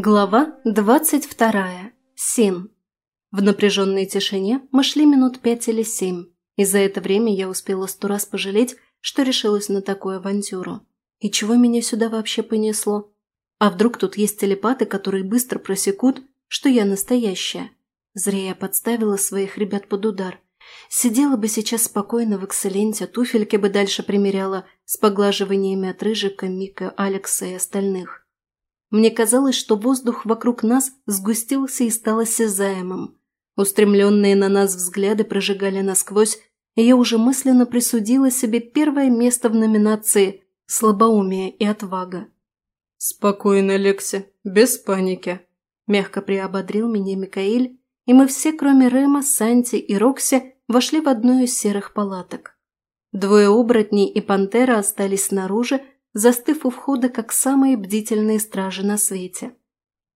Глава двадцать вторая. Син. В напряженной тишине мы шли минут пять или семь, и за это время я успела сто раз пожалеть, что решилась на такую авантюру. И чего меня сюда вообще понесло? А вдруг тут есть телепаты, которые быстро просекут, что я настоящая? Зря я подставила своих ребят под удар. Сидела бы сейчас спокойно в экселленте, туфельки бы дальше примеряла с поглаживаниями от Рыжика, Мика, Алекса и остальных. Мне казалось, что воздух вокруг нас сгустился и стал осязаемым. Устремленные на нас взгляды прожигали насквозь, и я уже мысленно присудила себе первое место в номинации «Слабоумие и отвага». «Спокойно, Лекси, без паники», – мягко приободрил меня Микаэль, и мы все, кроме Рема, Санти и Рокси, вошли в одну из серых палаток. Двое оборотней и пантера остались снаружи, застыв у входа как самые бдительные стражи на свете.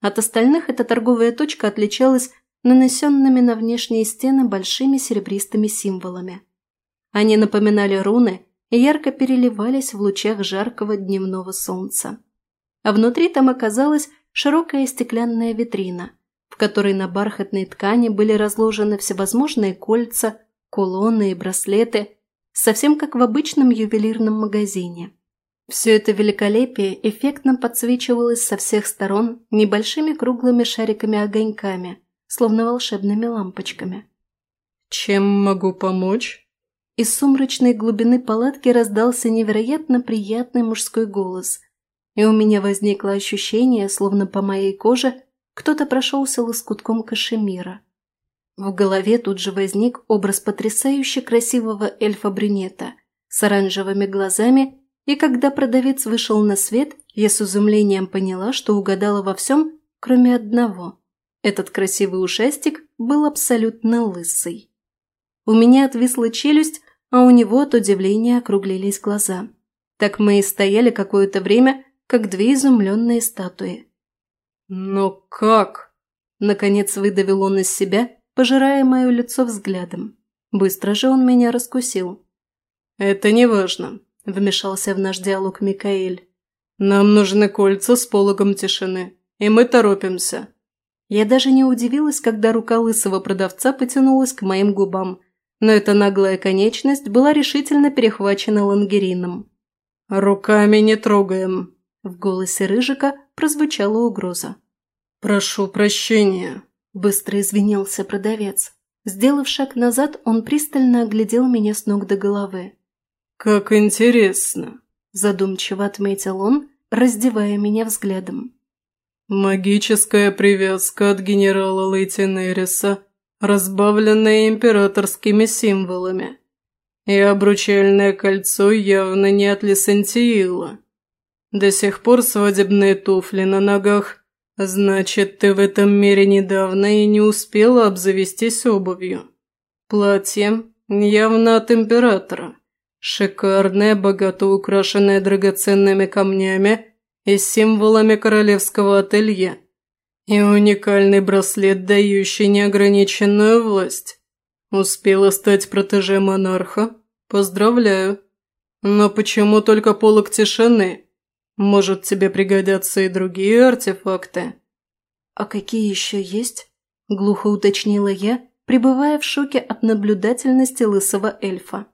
От остальных эта торговая точка отличалась нанесенными на внешние стены большими серебристыми символами. Они напоминали руны и ярко переливались в лучах жаркого дневного солнца. А внутри там оказалась широкая стеклянная витрина, в которой на бархатной ткани были разложены всевозможные кольца, кулоны и браслеты, совсем как в обычном ювелирном магазине. Все это великолепие эффектно подсвечивалось со всех сторон небольшими круглыми шариками-огоньками, словно волшебными лампочками. «Чем могу помочь?» Из сумрачной глубины палатки раздался невероятно приятный мужской голос, и у меня возникло ощущение, словно по моей коже кто-то прошелся лоскутком кашемира. В голове тут же возник образ потрясающе красивого эльфа-брюнета с оранжевыми глазами и когда продавец вышел на свет, я с изумлением поняла, что угадала во всем, кроме одного. Этот красивый ушастик был абсолютно лысый. У меня отвисла челюсть, а у него от удивления округлились глаза. Так мы и стояли какое-то время, как две изумленные статуи. «Но как?» – наконец выдавил он из себя, пожирая мое лицо взглядом. Быстро же он меня раскусил. «Это не важно. – вмешался в наш диалог Микаэль. «Нам нужны кольца с пологом тишины, и мы торопимся». Я даже не удивилась, когда рука лысого продавца потянулась к моим губам, но эта наглая конечность была решительно перехвачена лангерином. «Руками не трогаем», – в голосе Рыжика прозвучала угроза. «Прошу прощения», – быстро извинился продавец. Сделав шаг назад, он пристально оглядел меня с ног до головы. «Как интересно», – задумчиво отметил он, раздевая меня взглядом. «Магическая привязка от генерала Лейтенериса, разбавленная императорскими символами. И обручальное кольцо явно не от Лисантиила. До сих пор свадебные туфли на ногах. Значит, ты в этом мире недавно и не успела обзавестись обувью. Платье явно от императора. Шикарная, богато украшенная драгоценными камнями и символами королевского ателье. И уникальный браслет, дающий неограниченную власть. Успела стать протеже монарха? Поздравляю. Но почему только полок тишины? Может, тебе пригодятся и другие артефакты? А какие еще есть? Глухо уточнила я, пребывая в шоке от наблюдательности лысого эльфа.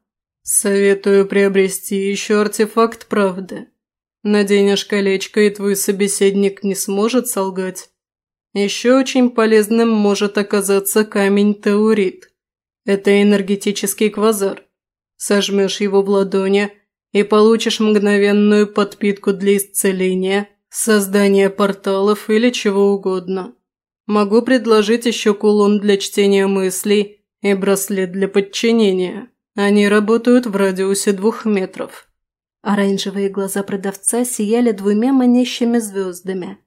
«Советую приобрести еще артефакт правды. Наденешь колечко, и твой собеседник не сможет солгать. Еще очень полезным может оказаться камень Таурит. Это энергетический квазар. Сожмешь его в ладони и получишь мгновенную подпитку для исцеления, создания порталов или чего угодно. Могу предложить еще кулон для чтения мыслей и браслет для подчинения». Они работают в радиусе двух метров». Оранжевые глаза продавца сияли двумя манящими звездами,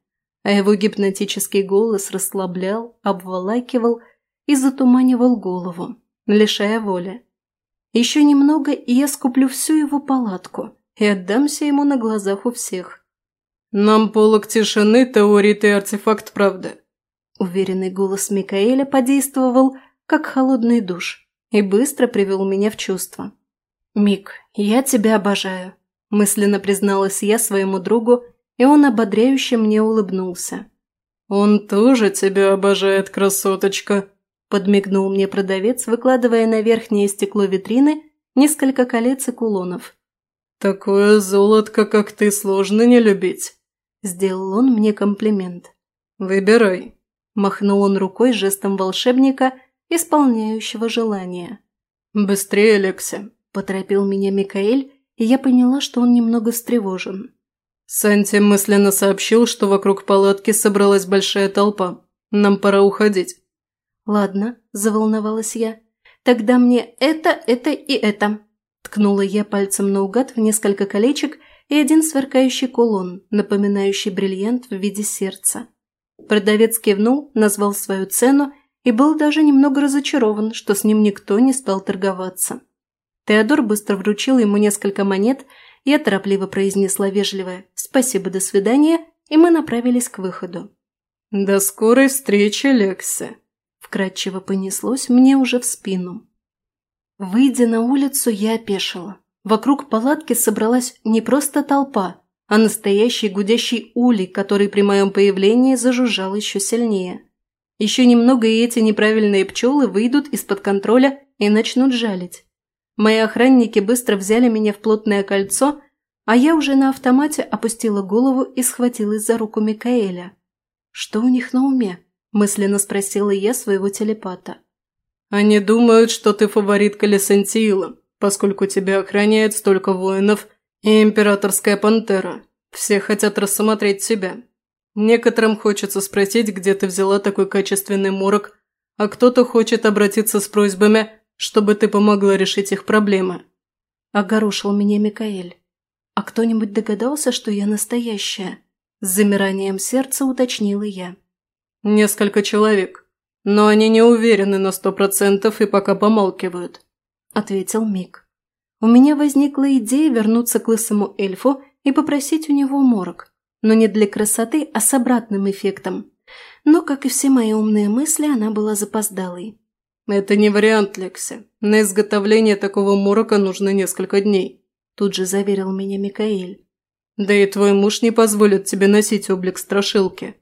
а его гипнотический голос расслаблял, обволакивал и затуманивал голову, лишая воли. Еще немного, и я скуплю всю его палатку и отдамся ему на глазах у всех. «Нам полок тишины, теорит и артефакт правды». Уверенный голос Микаэля подействовал, как холодный душ и быстро привел меня в чувство. «Мик, я тебя обожаю», – мысленно призналась я своему другу, и он ободряюще мне улыбнулся. «Он тоже тебя обожает, красоточка», – подмигнул мне продавец, выкладывая на верхнее стекло витрины несколько колец и кулонов. «Такое золотко, как ты, сложно не любить», – сделал он мне комплимент. «Выбирай», – махнул он рукой жестом волшебника, исполняющего желание. «Быстрее, Лекси», – поторопил меня Микаэль, и я поняла, что он немного встревожен. Санти мысленно сообщил, что вокруг палатки собралась большая толпа. Нам пора уходить. «Ладно», – заволновалась я. «Тогда мне это, это и это». Ткнула я пальцем наугад в несколько колечек и один сверкающий кулон, напоминающий бриллиант в виде сердца. Продавец кивнул, назвал свою цену и был даже немного разочарован, что с ним никто не стал торговаться. Теодор быстро вручил ему несколько монет – я торопливо произнесла вежливое «Спасибо, до свидания», и мы направились к выходу. «До скорой встречи, Лекси!» Вкратчиво понеслось мне уже в спину. Выйдя на улицу, я опешила. Вокруг палатки собралась не просто толпа, а настоящий гудящий улей, который при моем появлении зажужжал еще сильнее. Еще немного, и эти неправильные пчелы выйдут из-под контроля и начнут жалить. Мои охранники быстро взяли меня в плотное кольцо, а я уже на автомате опустила голову и схватилась за руку Микаэля. «Что у них на уме?» – мысленно спросила я своего телепата. «Они думают, что ты фаворитка Лесантиила, поскольку тебя охраняет столько воинов и императорская пантера. Все хотят рассмотреть тебя. Некоторым хочется спросить, где ты взяла такой качественный морок, а кто-то хочет обратиться с просьбами чтобы ты помогла решить их проблемы». Огорошил меня Микаэль. «А кто-нибудь догадался, что я настоящая?» С замиранием сердца уточнила я. «Несколько человек, но они не уверены на сто процентов и пока помалкивают», – ответил Мик. У меня возникла идея вернуться к лысому эльфу и попросить у него морок, но не для красоты, а с обратным эффектом. Но, как и все мои умные мысли, она была запоздалой. «Это не вариант, Лекси. На изготовление такого морока нужно несколько дней», – тут же заверил меня Микаэль. «Да и твой муж не позволит тебе носить облик страшилки».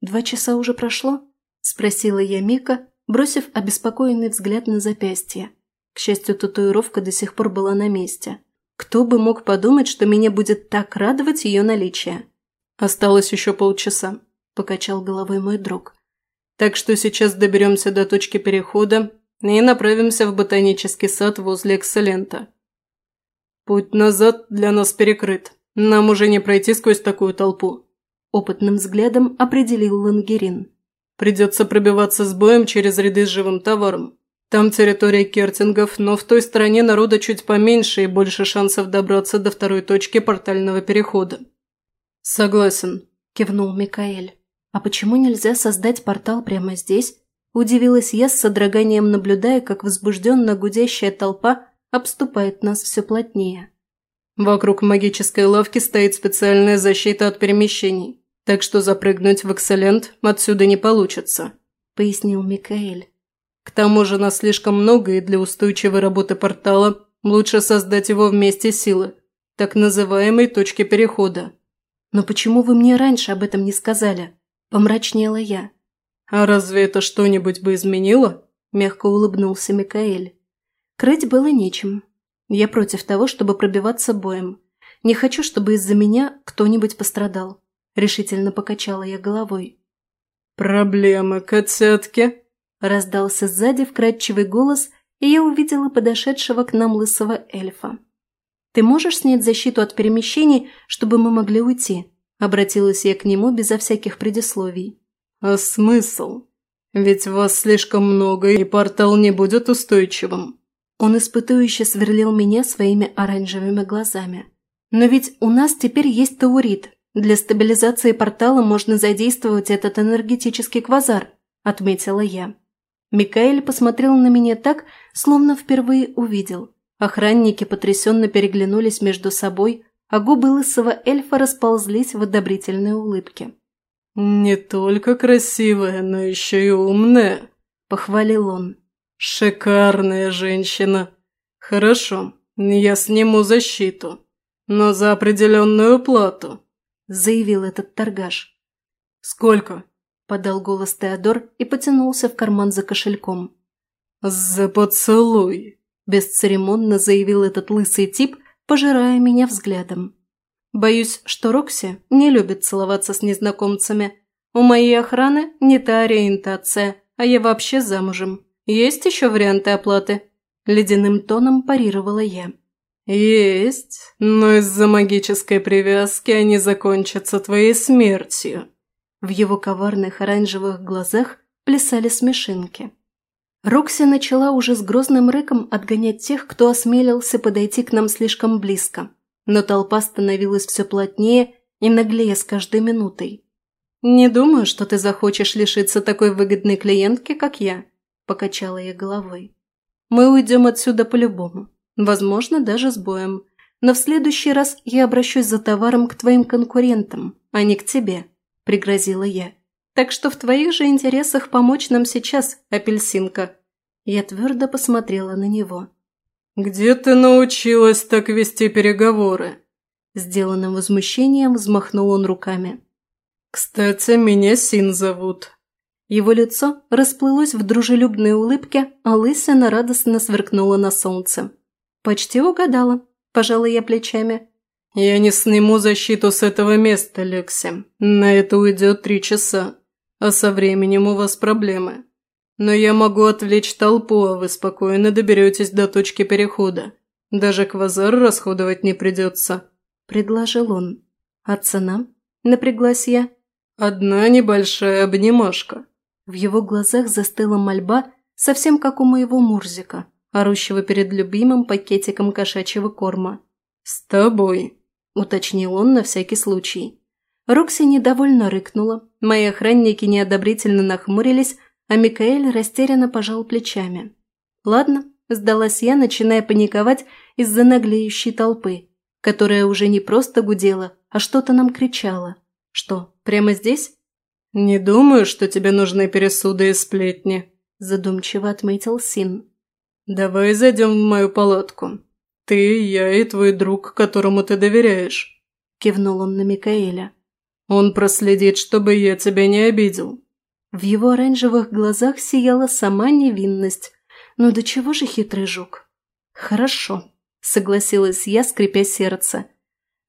«Два часа уже прошло?» – спросила я Мика, бросив обеспокоенный взгляд на запястье. К счастью, татуировка до сих пор была на месте. Кто бы мог подумать, что меня будет так радовать ее наличие? «Осталось еще полчаса», – покачал головой мой друг. Так что сейчас доберемся до точки перехода и направимся в ботанический сад возле Экселента. Путь назад для нас перекрыт. Нам уже не пройти сквозь такую толпу. Опытным взглядом определил Лангерин. Придется пробиваться с боем через ряды с живым товаром. Там территория кертингов, но в той стороне народа чуть поменьше и больше шансов добраться до второй точки портального перехода. «Согласен», – кивнул Микаэль. «А почему нельзя создать портал прямо здесь?» Удивилась я с содроганием, наблюдая, как возбужденно гудящая толпа обступает нас все плотнее. «Вокруг магической лавки стоит специальная защита от перемещений, так что запрыгнуть в Экселент отсюда не получится», – пояснил Микаэль. «К тому же нас слишком много, и для устойчивой работы портала лучше создать его вместе силы, так называемой точки перехода». «Но почему вы мне раньше об этом не сказали?» Помрачнела я. «А разве это что-нибудь бы изменило?» – мягко улыбнулся Микаэль. Крыть было нечем. Я против того, чтобы пробиваться боем. Не хочу, чтобы из-за меня кто-нибудь пострадал. Решительно покачала я головой. «Проблемы, котятки!» – раздался сзади вкрадчивый голос, и я увидела подошедшего к нам лысого эльфа. «Ты можешь снять защиту от перемещений, чтобы мы могли уйти?» Обратилась я к нему безо всяких предисловий. «А смысл? Ведь вас слишком много, и портал не будет устойчивым». Он испытующе сверлил меня своими оранжевыми глазами. «Но ведь у нас теперь есть таурит. Для стабилизации портала можно задействовать этот энергетический квазар», – отметила я. Микаэль посмотрел на меня так, словно впервые увидел. Охранники потрясенно переглянулись между собой, а губы лысого эльфа расползлись в одобрительной улыбке. «Не только красивая, но еще и умная», – похвалил он. «Шикарная женщина. Хорошо, я сниму защиту, но за определенную плату», – заявил этот торгаш. «Сколько?» – подал голос Теодор и потянулся в карман за кошельком. «За поцелуй!» – бесцеремонно заявил этот лысый тип, пожирая меня взглядом. Боюсь, что Рокси не любит целоваться с незнакомцами. У моей охраны не та ориентация, а я вообще замужем. Есть еще варианты оплаты?» Ледяным тоном парировала я. «Есть, но из-за магической привязки они закончатся твоей смертью». В его коварных оранжевых глазах плясали смешинки. Рокси начала уже с грозным рыком отгонять тех, кто осмелился подойти к нам слишком близко. Но толпа становилась все плотнее и наглее с каждой минутой. «Не думаю, что ты захочешь лишиться такой выгодной клиентки, как я», – покачала я головой. «Мы уйдем отсюда по-любому, возможно, даже с боем. Но в следующий раз я обращусь за товаром к твоим конкурентам, а не к тебе», – пригрозила я. «Так что в твоих же интересах помочь нам сейчас, апельсинка». Я твердо посмотрела на него. «Где ты научилась так вести переговоры?» Сделанным возмущением взмахнул он руками. «Кстати, меня Син зовут». Его лицо расплылось в дружелюбной улыбке, а лысина радостно сверкнула на солнце. «Почти угадала», – пожала я плечами. «Я не сниму защиту с этого места, Лекси. На это уйдет три часа, а со временем у вас проблемы. Но я могу отвлечь толпу, а вы спокойно доберетесь до точки перехода. Даже квазар расходовать не придется», – предложил он. «А цена?» – напряглась я. «Одна небольшая обнимашка». В его глазах застыла мольба, совсем как у моего Мурзика, орущего перед любимым пакетиком кошачьего корма. «С тобой», – уточнил он на всякий случай. Рокси недовольно рыкнула, мои охранники неодобрительно нахмурились, а Микаэль растерянно пожал плечами. «Ладно», – сдалась я, начиная паниковать из-за наглеющей толпы, которая уже не просто гудела, а что-то нам кричала. «Что, прямо здесь?» «Не думаю, что тебе нужны пересуды и сплетни», – задумчиво отметил Син. «Давай зайдем в мою палатку. Ты, я и твой друг, которому ты доверяешь», – кивнул он на Микаэля. «Он проследит, чтобы я тебя не обидел». В его оранжевых глазах сияла сама невинность. Ну до чего же хитрый жук? «Хорошо», – согласилась я, скрипя сердце.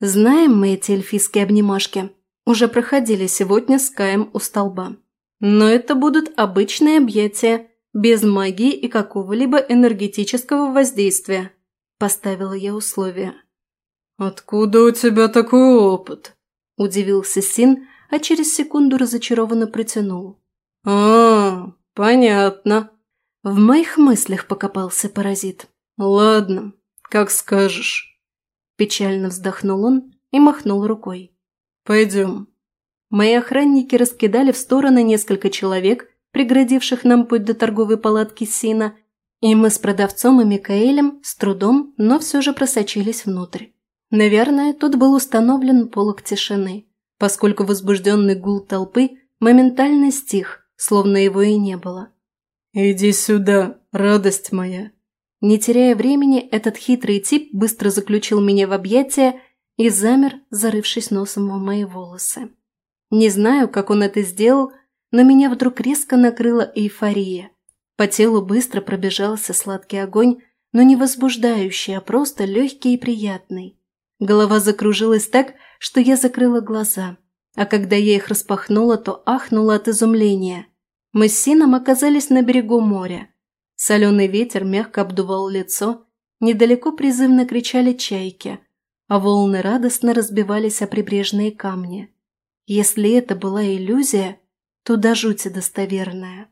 «Знаем мы эти эльфийские обнимашки. Уже проходили сегодня с Каем у столба. Но это будут обычные объятия, без магии и какого-либо энергетического воздействия», – поставила я условие. «Откуда у тебя такой опыт?» – удивился Син, а через секунду разочарованно протянул. «А, понятно». В моих мыслях покопался паразит. «Ладно, как скажешь». Печально вздохнул он и махнул рукой. «Пойдем». Мои охранники раскидали в стороны несколько человек, преградивших нам путь до торговой палатки Сина, и мы с продавцом и Микаэлем с трудом, но все же просочились внутрь. Наверное, тут был установлен полог тишины, поскольку возбужденный гул толпы моментально стих, словно его и не было. «Иди сюда, радость моя!» Не теряя времени, этот хитрый тип быстро заключил меня в объятия и замер, зарывшись носом в мои волосы. Не знаю, как он это сделал, но меня вдруг резко накрыла эйфория. По телу быстро пробежался сладкий огонь, но не возбуждающий, а просто легкий и приятный. Голова закружилась так, что я закрыла глаза а когда я их распахнула, то ахнула от изумления. Мы с Сином оказались на берегу моря. Соленый ветер мягко обдувал лицо, недалеко призывно кричали чайки, а волны радостно разбивались о прибрежные камни. Если это была иллюзия, то до жути достоверная.